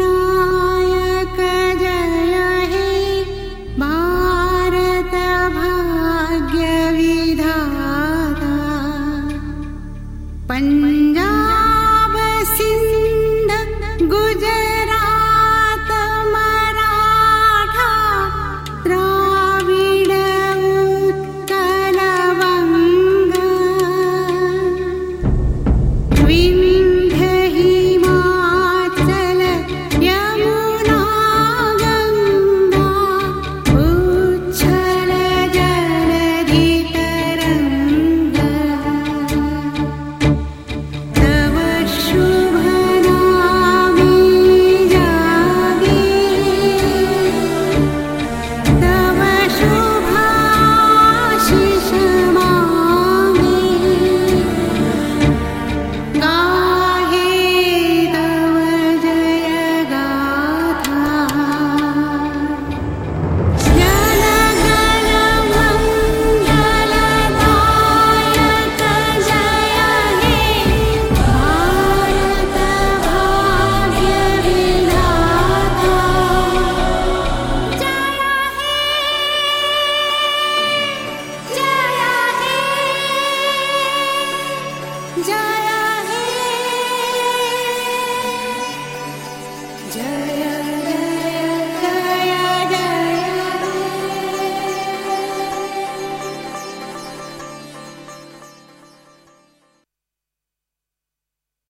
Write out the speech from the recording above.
जनगणमनधिनायक जय हे भारत भाग्यविधाता जय हे जय